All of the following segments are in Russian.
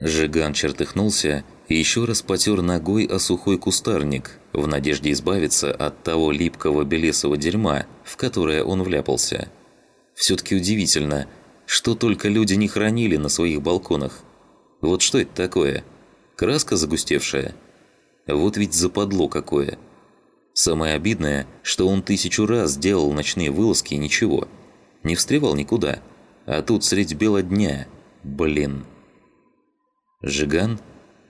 Жиган чертыхнулся и еще раз потер ногой о сухой кустарник, в надежде избавиться от того липкого белесого дерьма, в которое он вляпался. Все-таки удивительно, что только люди не хранили на своих балконах. Вот что это такое? Краска загустевшая? Вот ведь западло какое. Самое обидное, что он тысячу раз делал ночные вылазки и ничего. Не встревал никуда. А тут средь бела дня. Блин. Жиган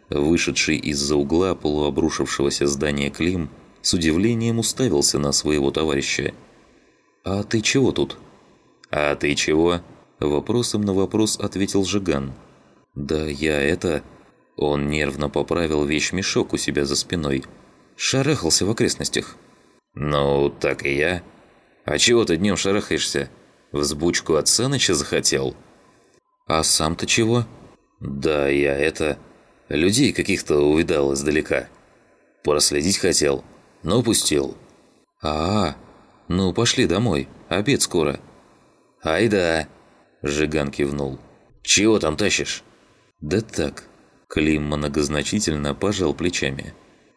Вышедший из-за угла полуобрушившегося здания Клим с удивлением уставился на своего товарища. «А ты чего тут?» «А ты чего?» Вопросом на вопрос ответил Жиган. «Да я это...» Он нервно поправил вещмешок у себя за спиной. Шарахался в окрестностях. «Ну, так и я. А чего ты днем шарахаешься? Взбучку от Саныча захотел?» «А сам-то чего?» «Да я это...» Людей каких-то увидал издалека. Проследить хотел, но упустил. а, -а, -а ну пошли домой, обед скоро». «Ай да!» – Жиган кивнул. «Чего там тащишь?» «Да так». Клим многозначительно пожал плечами.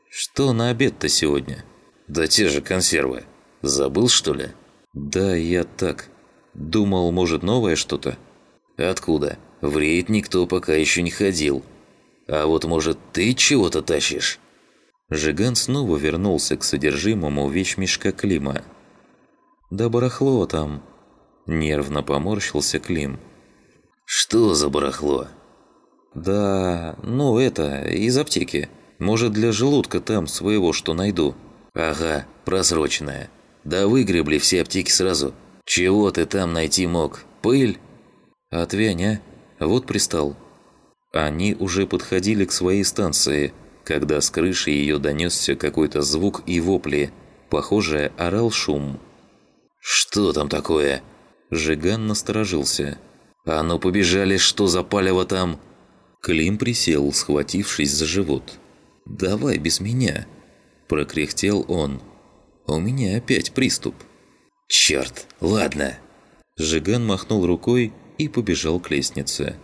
«Что на обед-то сегодня?» «Да те же консервы. Забыл, что ли?» «Да, я так. Думал, может, новое что-то?» «Откуда? В рейд никто пока еще не ходил. А вот, может, ты чего-то тащишь?» Жиган снова вернулся к содержимому вещмешка Клима. «Да барахло там!» Нервно поморщился Клим. «Что за барахло?» «Да, ну это, из аптеки. Может, для желудка там своего что найду». «Ага, просроченное. Да выгребли все аптеки сразу. Чего ты там найти мог? Пыль?» «Отвянь, а? Вот пристал». Они уже подходили к своей станции, когда с крыши ее донесся какой-то звук и вопли. Похоже, орал шум. «Что там такое?» Жиган насторожился. «А ну побежали, что за палево там?» Клим присел, схватившись за живот. «Давай без меня!» Прокряхтел он. «У меня опять приступ». «Черт, ладно!» Жиган махнул рукой и побежал к лестнице.